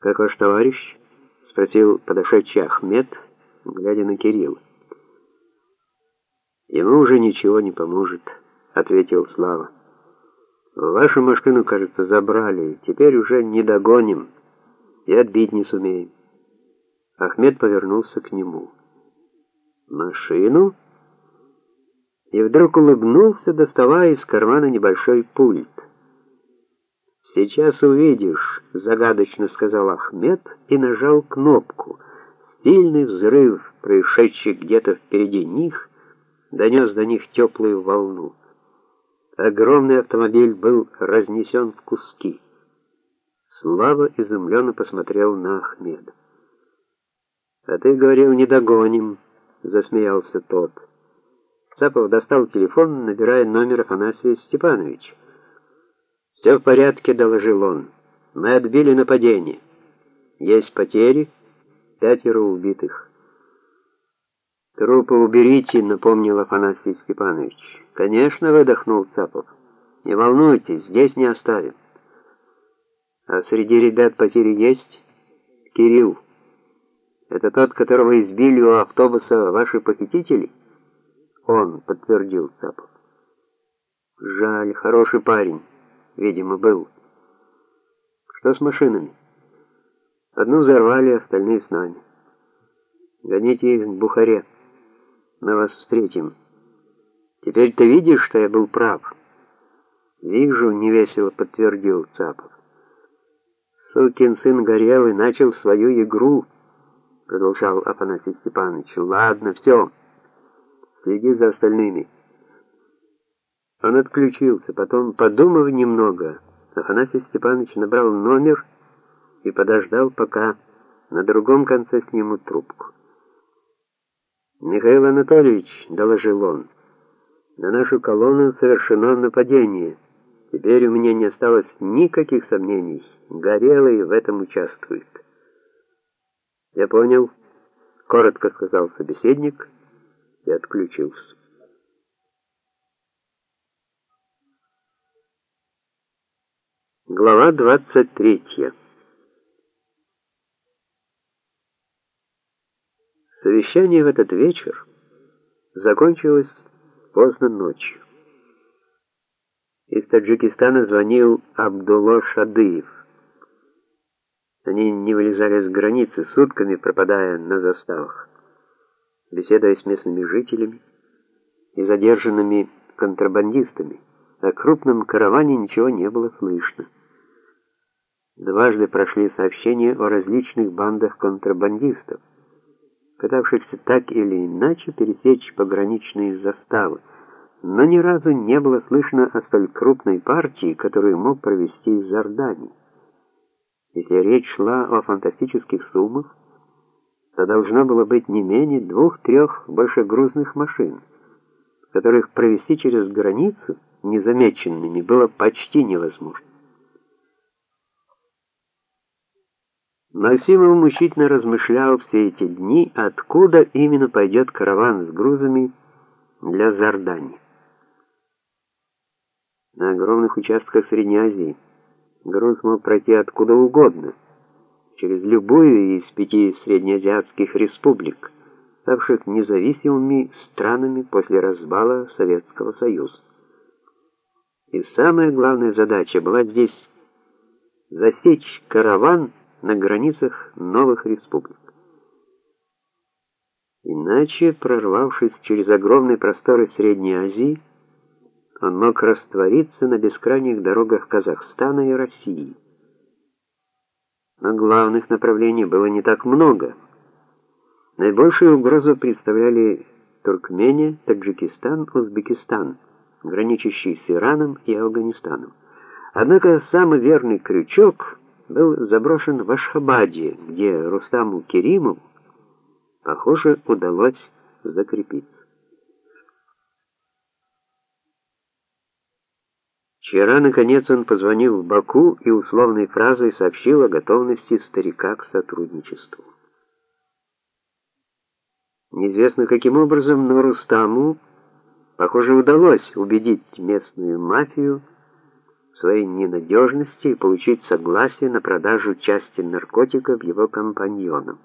Как ваш товарищ? спросил подошедший Ахмед, глядя на Кирилла. Ему уже ничего не поможет, ответил Слава. Вашу машину, кажется, забрали, теперь уже не догоним и отбить не сумеем. Ахмед повернулся к нему. Машину? И вдруг улыбнулся, доставая из кармана небольшой пульт. «Сейчас увидишь», — загадочно сказал Ахмед и нажал кнопку. Сильный взрыв, происшедший где-то впереди них, донес до них теплую волну. Огромный автомобиль был разнесен в куски. Слава изумленно посмотрел на Ахмеда. «А ты говорил, не догоним», — засмеялся тот. Цапов достал телефон, набирая номер Афанасия Степановича. «Все в порядке», — доложил он. «Мы отбили нападение. Есть потери, пятеро убитых». «Трупы уберите», — напомнил Афанасий Степанович. «Конечно», — выдохнул Цапов. «Не волнуйтесь, здесь не оставим». «А среди ребят потери есть?» «Кирилл. Это тот, которого избили у автобуса ваши похитители?» «Он», — подтвердил Цапов. «Жаль, хороший парень» видимо, был. Что с машинами? Одну взорвали, остальные с нами. Гоните их к Бухаре. Мы вас встретим. Теперь ты видишь, что я был прав? Вижу, невесело подтвердил Цапов. Сукин сын Горелый начал свою игру, продолжал Афанасий Степанович. Ладно, все. Следи за остальными. Он отключился, потом, подумав немного, Афанасий Степанович набрал номер и подождал, пока на другом конце снимут трубку. «Михаил Анатольевич», — доложил он, — «на нашу колонну совершено нападение. Теперь у меня не осталось никаких сомнений. Горелый в этом участвует». «Я понял», — коротко сказал собеседник и отключился. Глава 23. Совещание в этот вечер закончилось поздно ночью. Из Таджикистана звонил Абдулла Шадыев. Они не вылезали с границы сутками, пропадая на заставах, беседуя с местными жителями и задержанными контрабандистами. О крупном караване ничего не было слышно. Дважды прошли сообщения о различных бандах контрабандистов, пытавшихся так или иначе пересечь пограничные заставы, но ни разу не было слышно о столь крупной партии, которую мог провести из Иордании. Если речь шла о фантастических суммах, то должно было быть не менее двух-трех большегрузных машин, которых провести через границу незамеченными было почти невозможно. Максимов мучительно размышлял все эти дни, откуда именно пойдет караван с грузами для Зардани. На огромных участках Средней Азии груз мог пройти откуда угодно, через любую из пяти среднеазиатских республик, ставших независимыми странами после развала Советского Союза. И самая главная задача была здесь засечь караван на границах новых республик. Иначе, прорвавшись через огромные просторы Средней Азии, он мог раствориться на бескрайних дорогах Казахстана и России. Но главных направлений было не так много. Наибольшую угрозу представляли Туркмения, Таджикистан, Узбекистан, граничащие с Ираном и Афганистаном. Однако самый верный крючок был заброшен в Ашхабаде, где Рустаму Керимову, похоже, удалось закрепиться. Вчера, наконец, он позвонил в Баку и условной фразой сообщил о готовности старика к сотрудничеству. Неизвестно каким образом, но Рустаму, похоже, удалось убедить местную мафию своей ненадежности и получить согласие на продажу части наркотиков его компаньонам.